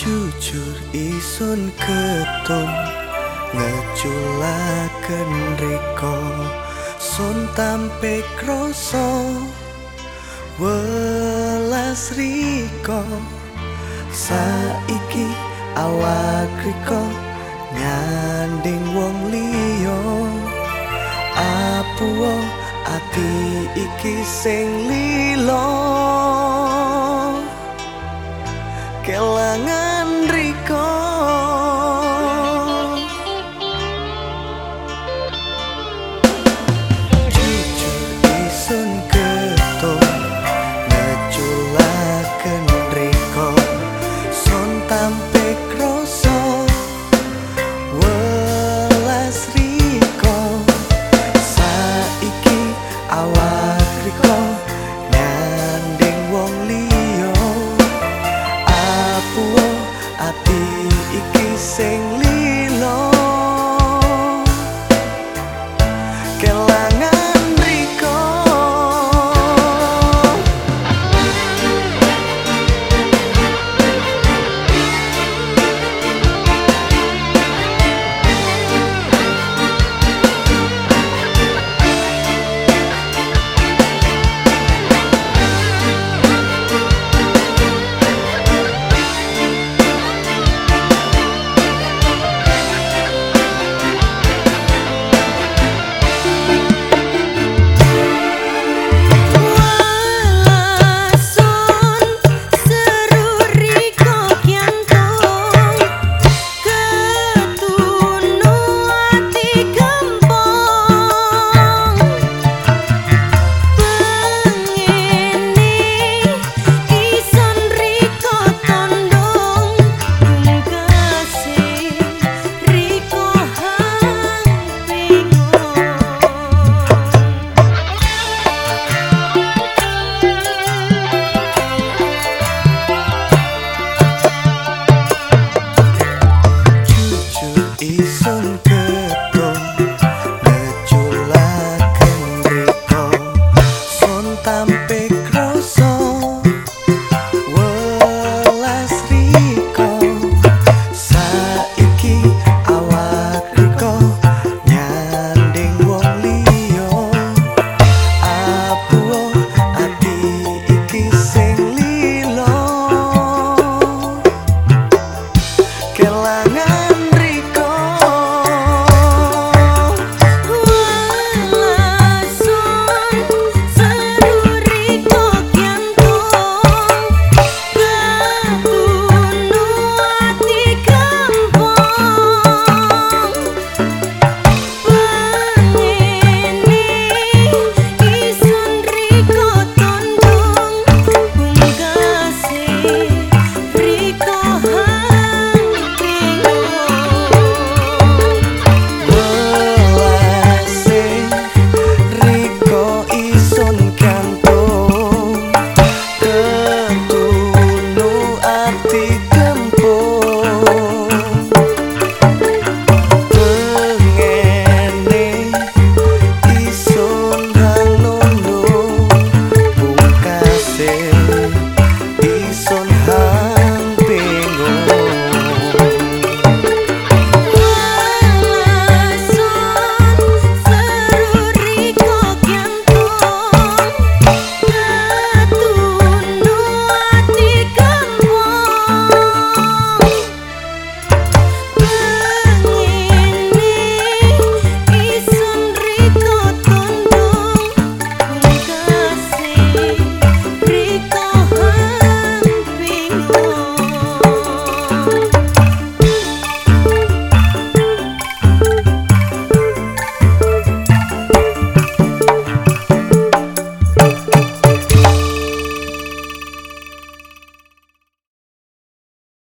jujur isun ketun ngeculaken riko sun tampe kroso welas riko saiki awak riko nyanding wong liyo apuo ati iki sing lilo